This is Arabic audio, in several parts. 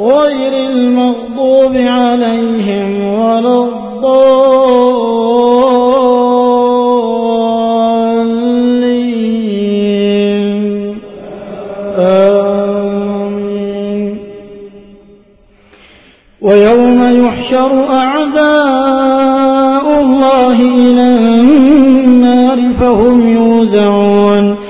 غير المغضوب عليهم ولا الضالين. آمين. ويوم يحشر أعداء الله إلى النار فهم يوزعون.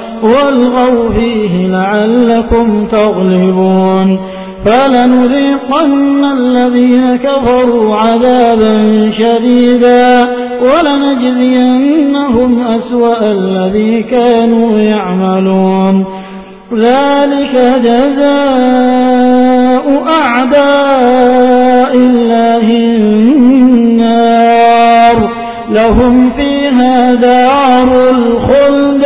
والغوا فيه لعلكم تغلبون فلنذيقن الذين كفروا عذابا شديدا ولنجزينهم أسوأ الذي كانوا يعملون. ذلك جزاء أعداء الله النار. لهم فيها دار الخلد.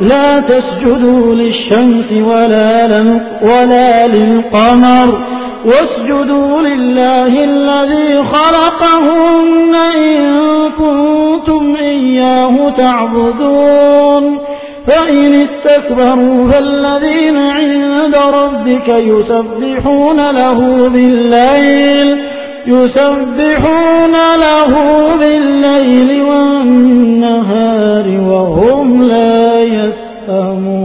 لا تسجدوا للشمس ولا, ولا للقمر. واسجدوا لله الذي خلقهن إن كنتم إياه تعبدون. فإن استكبروا فالذين عند ربك يسبحون له بالليل يسبحون له بالليل والنهار وهم لا يسأمون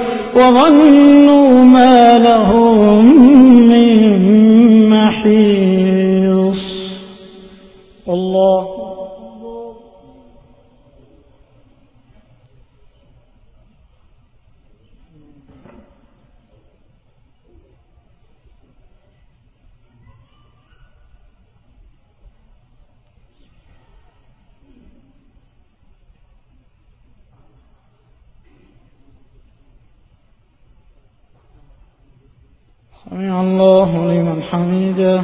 وظنوا ما لهم من محيص. الله سمع الله لمن حمده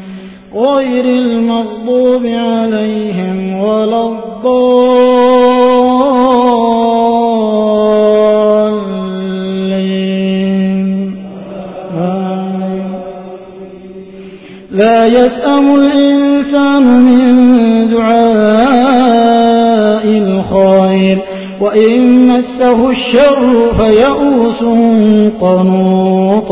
غير المغضوب عليهم ولا الضالين. لا يسأم الإنسان من دعاء الخير وإن مسه الشر فيئوس قنوط.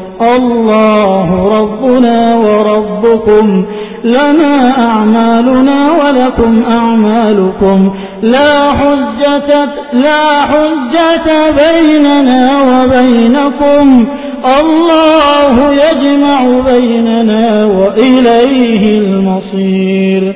الله ربنا وربكم. لنا أعمالنا ولكم أعمالكم. لا حجة, لا حجة بيننا وبينكم. الله يجمع بيننا وإليه المصير.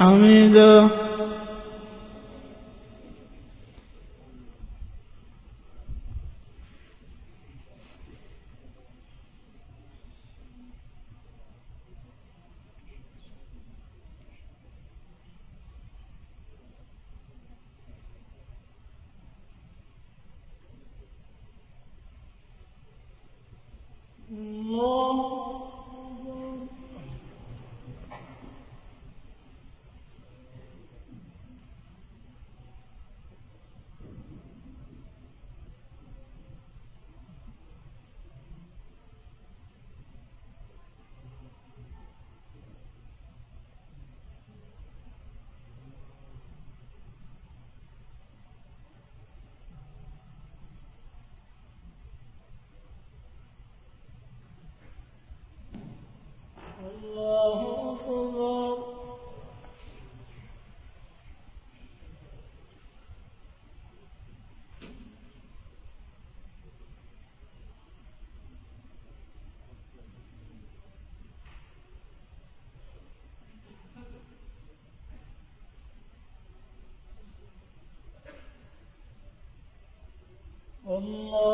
لمن حمده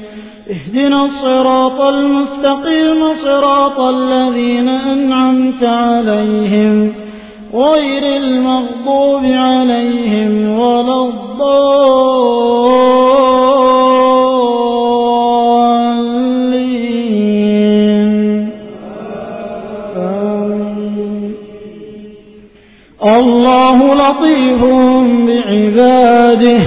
اهدنا الصراط المستقيم صراط الذين أنعمت عليهم غير المغضوب عليهم ولا الضالين. الله لطيف بعباده.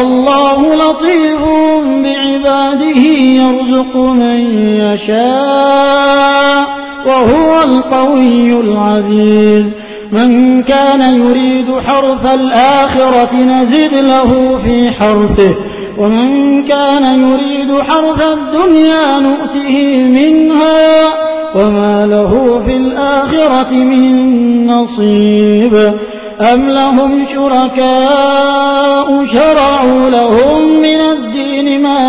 الله لطيف بعباده يرزق من يشاء وهو القوي العزيز من كان يريد حرث الآخرة نزد له في حرثه ومن كان يريد حرث الدنيا نؤته منها وما له في الآخرة من نصيب أم لهم شركاء شرعوا لهم من الدين ما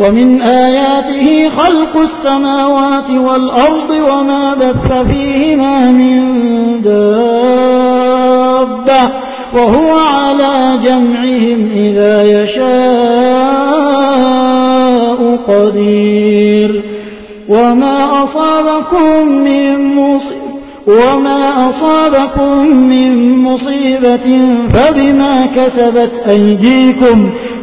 ومن آياته خلق السماوات والأرض وما بث فيهما من دابة وهو على جمعهم إذا يشاء قدير. وما أصابكم من مصيبة وما أصابكم من مصيبة فبما كسبت أيديكم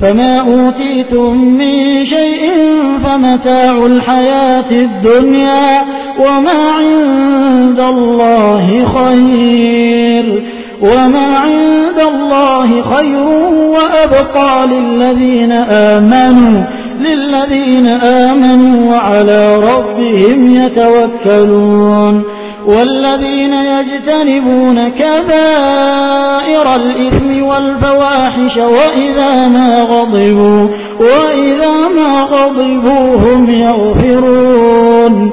فما أوتيتم من شيء فمتاع الحياة الدنيا وما عند الله خير وما عند الله خير وأبقى للذين آمنوا للذين آمنوا وعلى ربهم يتوكلون والذين يجتنبون كبائر الإثم والفواحش وإذا ما غضبوا وإذا ما غضبوا هم يغفرون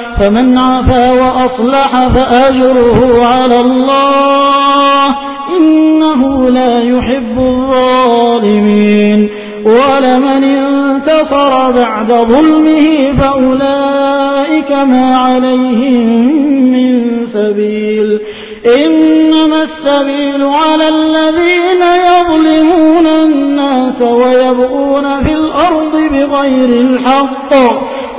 فمن عفا وأصلح فأجره على الله. إنه لا يحب الظالمين. ولمن انتصر بعد ظلمه فأولئك ما عليهم من سبيل. إنما السبيل على الذين يظلمون الناس ويبغون في الأرض بغير الحق.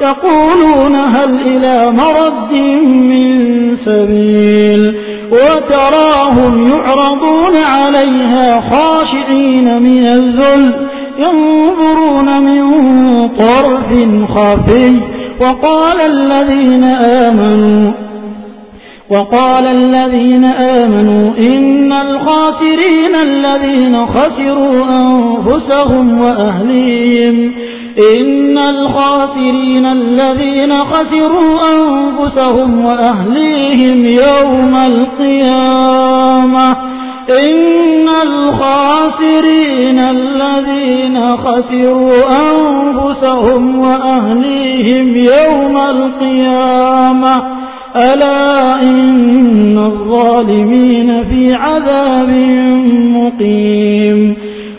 يقولون هل إلى مرد من سبيل وتراهم يعرضون عليها خاشعين من الذل ينظرون من طرف خفي وقال الذين آمنوا وقال الذين آمنوا إن الخاسرين الذين خسروا أنفسهم وأهليهم إن الخاسرين الذين خسروا أنفسهم وأهليهم يوم القيامة إن الخاسرين الذين خسروا أنفسهم وأهليهم يوم القيامة ألا إن الظالمين في عذاب مقيم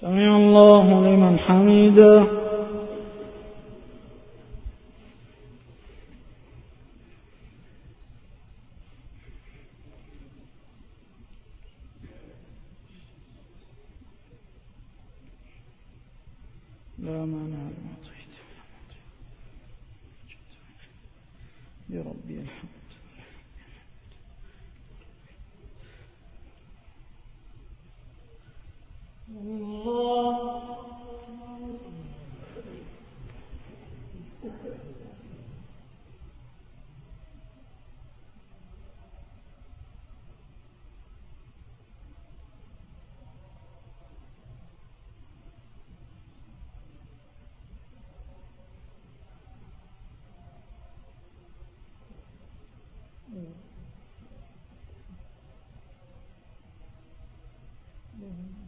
سمع الله لمن حمده. لا مانع لما Mm-hmm. mm-hmm.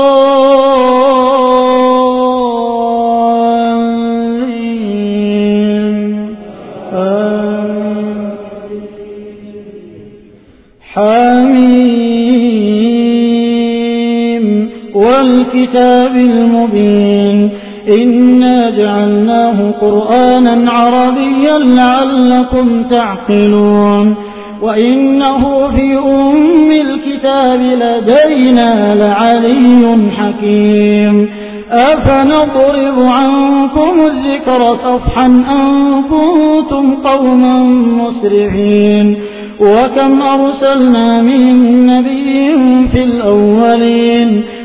والكتاب المبين. إنا جعلناه قرآنا عربيا لعلكم تعقلون. وإنه في أم الكتاب لدينا لعلي حكيم. أفنضرب عنكم الذكر صفحا أن كنتم قوما مسرعين. وكم أرسلنا من نبي في الأولين.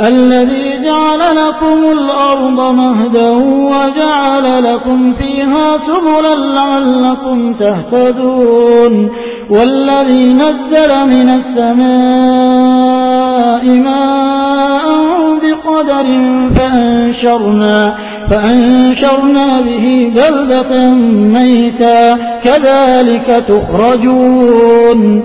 الذي جعل لكم الأرض مهدا وجعل لكم فيها سبلا لعلكم تهتدون. والذي نزل من السماء ماء بقدر فأنشرنا, فأنشرنا به بلدة ميتا كذلك تخرجون.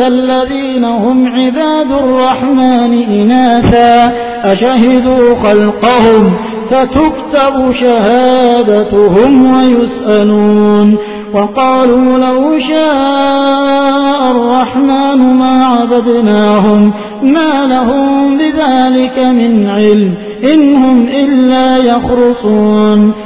الذين هم عباد الرحمن إناثا أشهدوا خلقهم فتكتب شهادتهم ويسألون. وقالوا لو شاء الرحمن ما عبدناهم ما لهم بذلك من علم إن هم إلا يخرصون.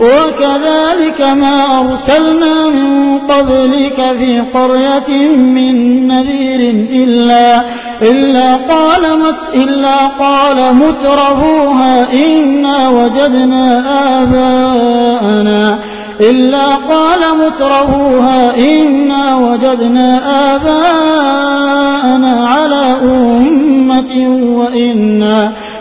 وكذلك ما أرسلنا من قبلك في قرية من نذير إلا, إلا, قال مت إلا قال مترفوها إنا وجدنا آباءنا. إلا قال مترفوها إنا وجدنا آباءنا على أمة وإنا,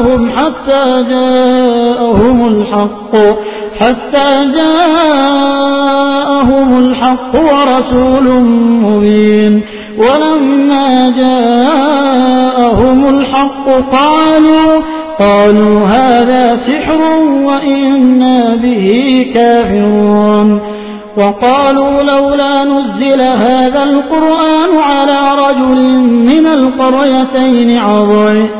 وآباءهم حتى جاءهم الحق حتى جاءهم الحق ورسول مبين. ولما جاءهم الحق قالوا قالوا هذا سحر وإنا به كافرون. وقالوا لولا نزل هذا القرآن على رجل من القريتين عظيم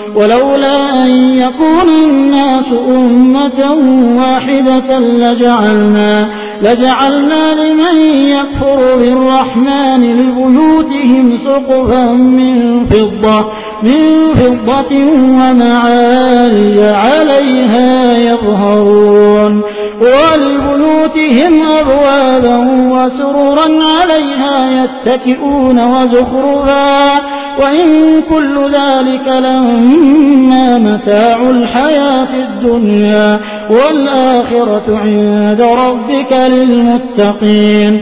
ولولا أن يكون الناس أمة واحدة لجعلنا لجعلنا لمن يكفر بالرحمن لبيوتهم سقفا من فضة من فضة ومعالي عليها يظهرون ولبيوتهم أبوابا وسررا عليها يتكئون وزخرفا وإن كل ذلك لما متاع الحياة الدنيا والآخرة عند ربك للمتقين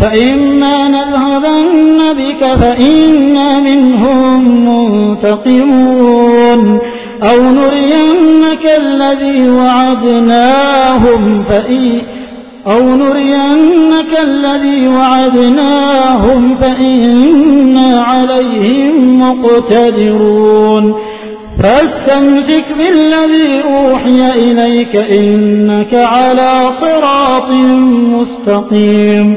فإما نذهبن بك فإنا منهم منتقمون. أو نرينك الذي وعدناهم فإن أو نرينك الذي وعدناهم فإنا عليهم مقتدرون. فاستمسك بالذي أوحي إليك إنك على صراط مستقيم.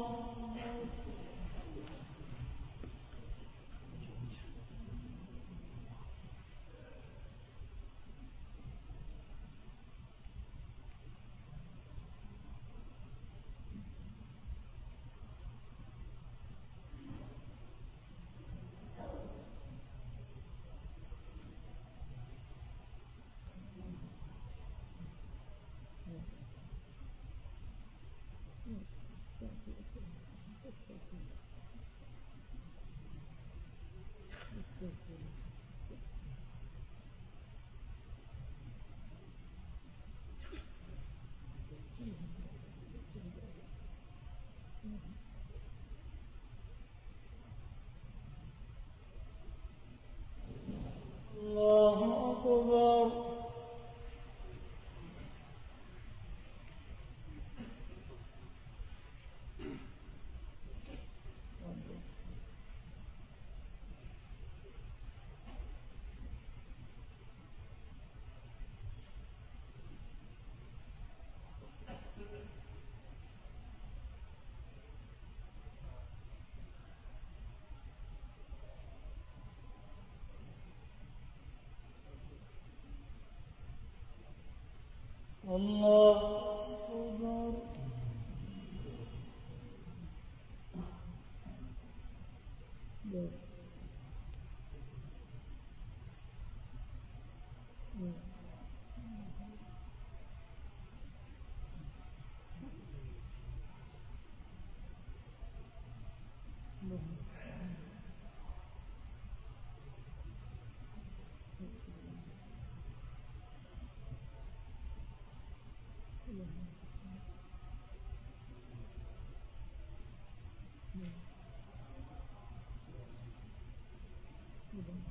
Thank you. أكبر விரும்புகிறேன்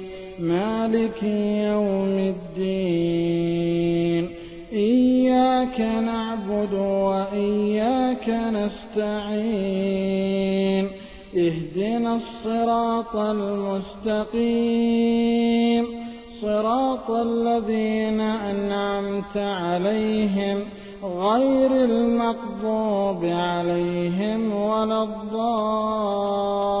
مالك يوم الدين. إياك نعبد وإياك نستعين. اهدنا الصراط المستقيم. صراط الذين أنعمت عليهم غير المغضوب عليهم ولا الضالين.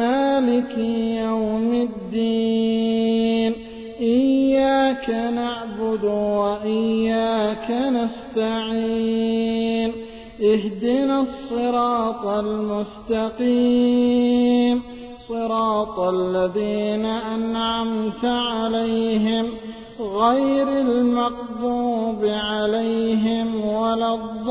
مالك يوم الدين. إياك نعبد وإياك نستعين. اهدنا الصراط المستقيم. صراط الذين أنعمت عليهم غير المغضوب عليهم ولا الضالين.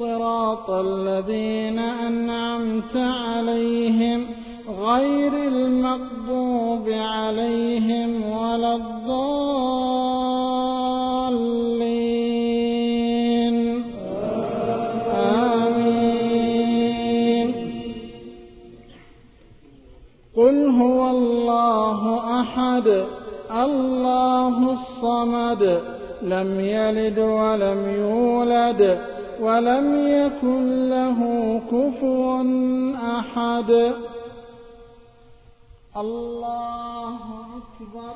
صراط الذين أنعمت عليهم غير المغضوب عليهم ولا الضالين. آمين. قل هو الله أحد الله الصمد لم يلد ولم يولد ولم يكن له كفوا أحد. الله أكبر.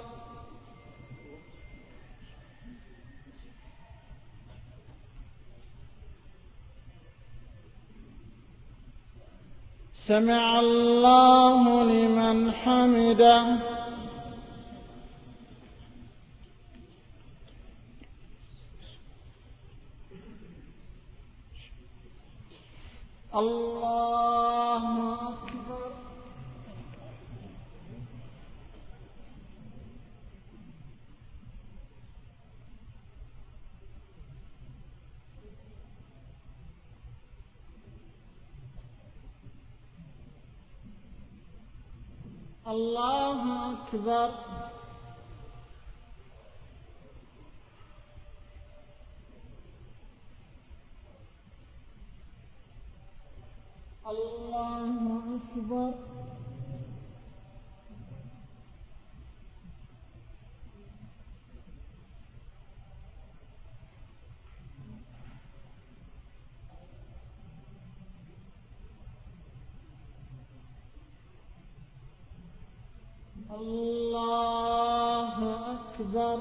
سمع الله لمن حمده. الله أكبر. الله أكبر. الله أكبر الله أكبر